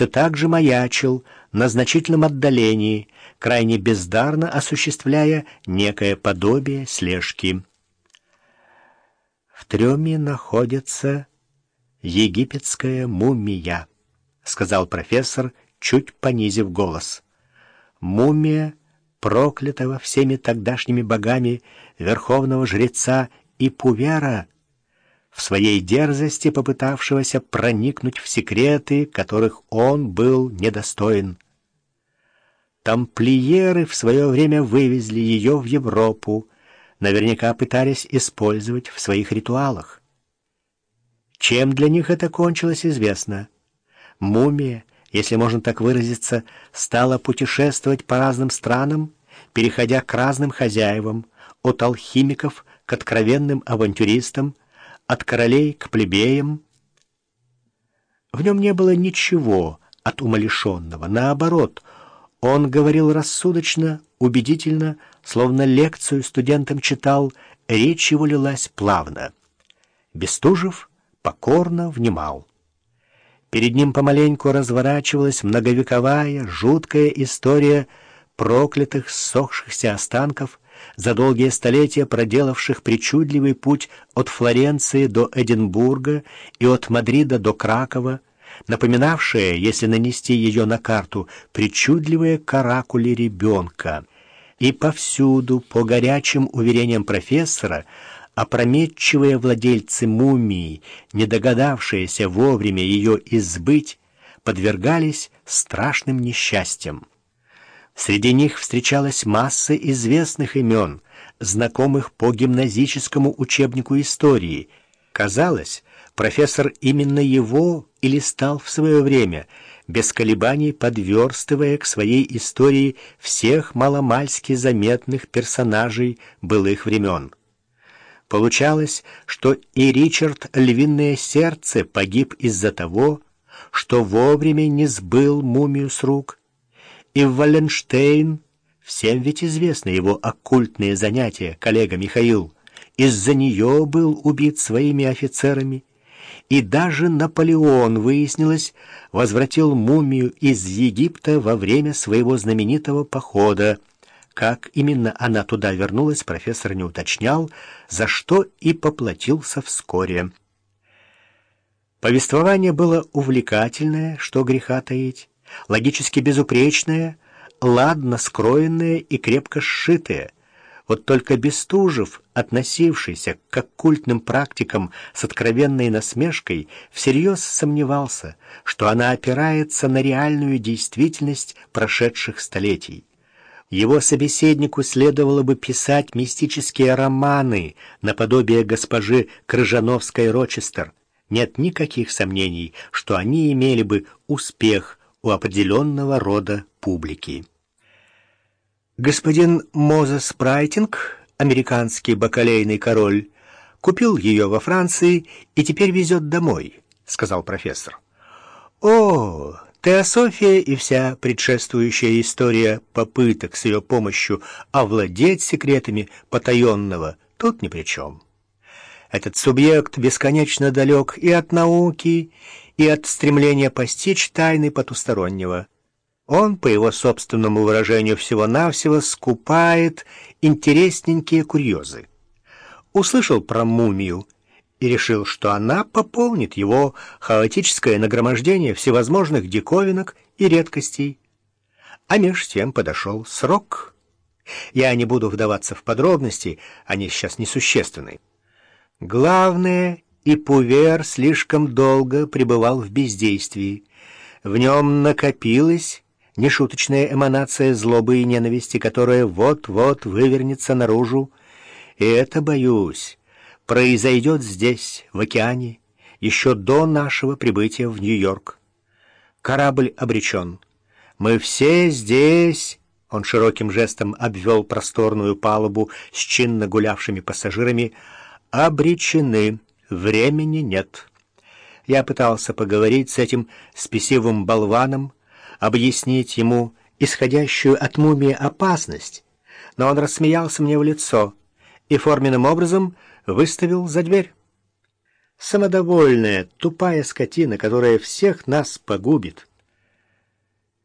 все так же маячил на значительном отдалении, крайне бездарно осуществляя некое подобие слежки. В трюме находится египетская мумия, сказал профессор, чуть понизив голос. Мумия проклятого всеми тогдашними богами верховного жреца Ипувера, в своей дерзости попытавшегося проникнуть в секреты, которых он был недостоин. Тамплиеры в свое время вывезли ее в Европу, наверняка пытались использовать в своих ритуалах. Чем для них это кончилось, известно. Мумия, если можно так выразиться, стала путешествовать по разным странам, переходя к разным хозяевам, от алхимиков к откровенным авантюристам, от королей к плебеям. В нем не было ничего от умалишенного. Наоборот, он говорил рассудочно, убедительно, словно лекцию студентам читал, речь его лилась плавно. Бестужев покорно внимал. Перед ним помаленьку разворачивалась многовековая, жуткая история проклятых, ссохшихся останков, за долгие столетия проделавших причудливый путь от Флоренции до Эдинбурга и от Мадрида до Кракова, напоминавшая, если нанести ее на карту, причудливые каракули ребенка. И повсюду, по горячим уверениям профессора, опрометчивые владельцы мумии, не догадавшиеся вовремя ее избыть, подвергались страшным несчастьям. Среди них встречалась масса известных имен, знакомых по гимназическому учебнику истории. Казалось, профессор именно его или стал в свое время, без колебаний подверстывая к своей истории всех маломальски заметных персонажей былых времен. Получалось, что и Ричард Львиное Сердце погиб из-за того, что вовремя не сбыл мумию с рук, и Валенштейн, всем ведь известны его оккультные занятия, коллега Михаил, из-за нее был убит своими офицерами, и даже Наполеон, выяснилось, возвратил мумию из Египта во время своего знаменитого похода. Как именно она туда вернулась, профессор не уточнял, за что и поплатился вскоре. Повествование было увлекательное, что греха таить логически безупречное, ладно скроенное и крепко сшитое. Вот только Бестужев, относившийся к оккультным практикам с откровенной насмешкой, всерьез сомневался, что она опирается на реальную действительность прошедших столетий. Его собеседнику следовало бы писать мистические романы наподобие госпожи Крыжановской-Рочестер. Нет никаких сомнений, что они имели бы успех у определенного рода публики. Господин Мозес Прайтинг, американский бакалейный король, купил ее во Франции и теперь везет домой, сказал профессор. О, Теософия и вся предшествующая история попыток с ее помощью овладеть секретами потаенного тут ни при чем. Этот субъект бесконечно далек и от науки, и от стремления постичь тайны потустороннего. Он, по его собственному выражению, всего-навсего скупает интересненькие курьезы. Услышал про мумию и решил, что она пополнит его хаотическое нагромождение всевозможных диковинок и редкостей. А меж тем подошел срок. Я не буду вдаваться в подробности, они сейчас несущественны. Главное и Пувер слишком долго пребывал в бездействии. В нем накопилась нешуточная эманация злобы и ненависти, которая вот-вот вывернется наружу. И это, боюсь, произойдет здесь, в океане, еще до нашего прибытия в Нью-Йорк. Корабль обречен. Мы все здесь... Он широким жестом обвел просторную палубу с чинно гулявшими пассажирами. «Обречены». Времени нет. Я пытался поговорить с этим спесивым болваном, объяснить ему исходящую от мумии опасность, но он рассмеялся мне в лицо и форменным образом выставил за дверь. Самодовольная, тупая скотина, которая всех нас погубит —